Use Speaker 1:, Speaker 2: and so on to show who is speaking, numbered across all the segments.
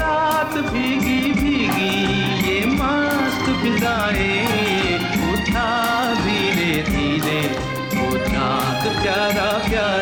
Speaker 1: रात भीगी भीगी ये मस्त फिजाए उठा धीरे धीरे उठा प्यारा प्यारा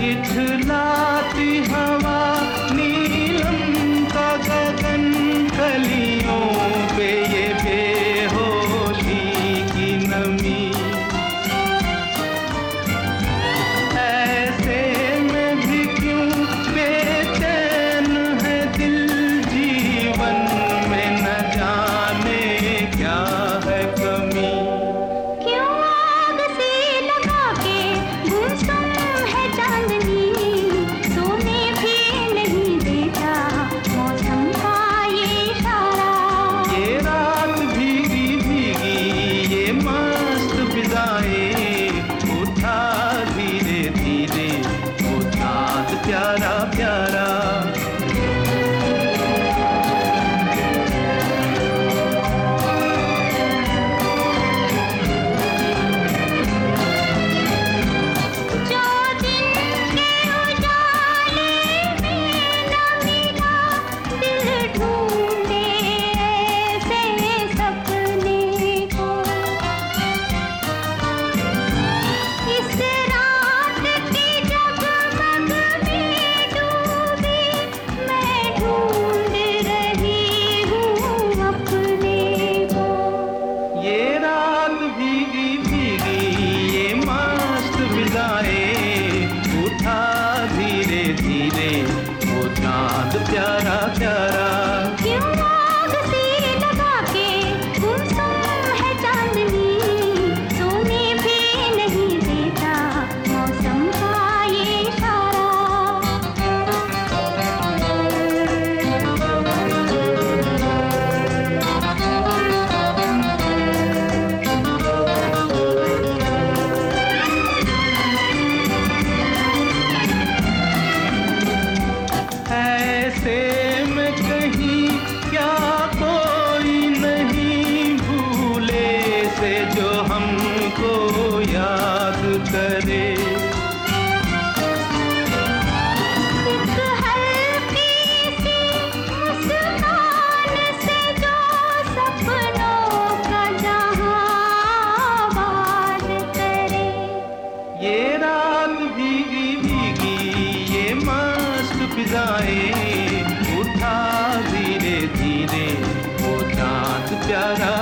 Speaker 1: इथलाती हवा नीलम का गगन कली। धीरे धीरे वो चाँद प्यारा